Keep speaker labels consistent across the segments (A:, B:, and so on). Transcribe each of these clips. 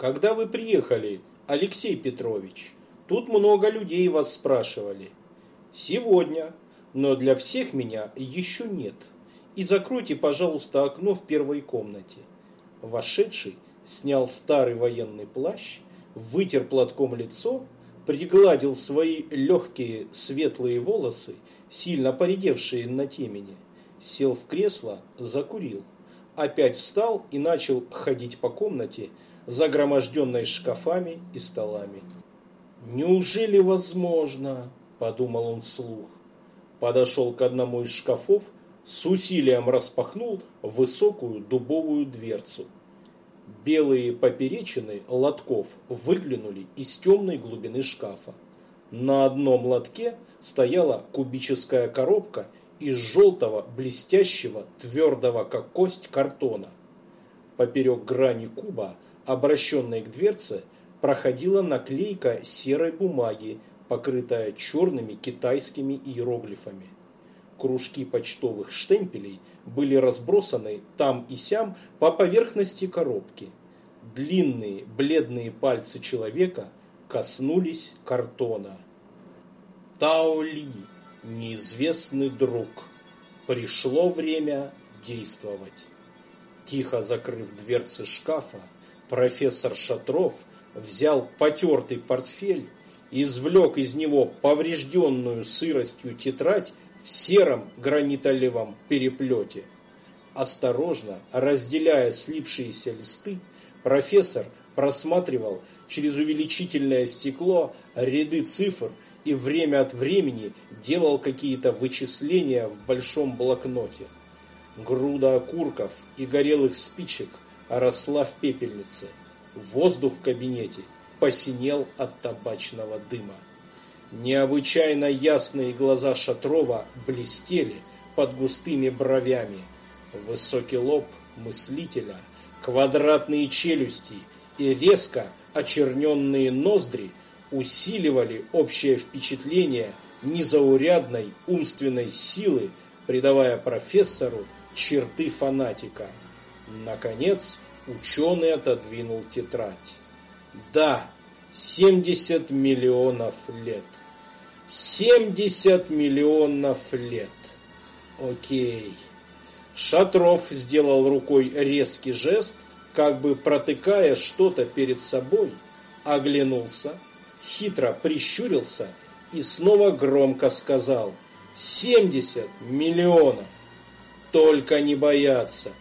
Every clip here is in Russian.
A: когда вы приехали, Алексей Петрович? Тут много людей вас спрашивали. Сегодня, но для всех меня еще нет. И закройте, пожалуйста, окно в первой комнате. Вошедший снял старый военный плащ, вытер платком лицо, пригладил свои легкие светлые волосы, сильно поредевшие на темени, сел в кресло, закурил, опять встал и начал ходить по комнате, загроможденной шкафами и столами. «Неужели возможно?» – подумал он вслух. Подошел к одному из шкафов, с усилием распахнул высокую дубовую дверцу. Белые поперечины лотков выглянули из темной глубины шкафа. На одном лотке стояла кубическая коробка из желтого, блестящего, твердого как кость картона. Поперек грани куба, обращенной к дверце, проходила наклейка серой бумаги, покрытая черными китайскими иероглифами. Кружки почтовых штемпелей были разбросаны там и сям по поверхности коробки. Длинные бледные пальцы человека коснулись картона. Таули, неизвестный друг, пришло время действовать. Тихо закрыв дверцы шкафа, профессор Шатров взял потертый портфель, извлек из него поврежденную сыростью тетрадь в сером гранитолевом переплете. Осторожно, разделяя слипшиеся листы, профессор просматривал через увеличительное стекло ряды цифр и время от времени делал какие-то вычисления в большом блокноте. Груда окурков и горелых спичек росла в пепельнице. Воздух в кабинете посинел от табачного дыма. Необычайно ясные глаза Шатрова блестели под густыми бровями. Высокий лоб мыслителя, квадратные челюсти и резко очерненные ноздри усиливали общее впечатление незаурядной умственной силы, придавая профессору черты фанатика. Наконец, ученый отодвинул тетрадь. Да, 70 миллионов лет. 70 миллионов лет. Окей. Шатров сделал рукой резкий жест, как бы протыкая что-то перед собой, оглянулся, хитро прищурился и снова громко сказал «70 миллионов!» Только не бояться.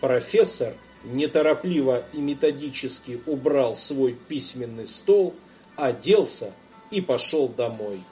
A: Профессор неторопливо и методически убрал свой письменный стол, оделся и пошел домой.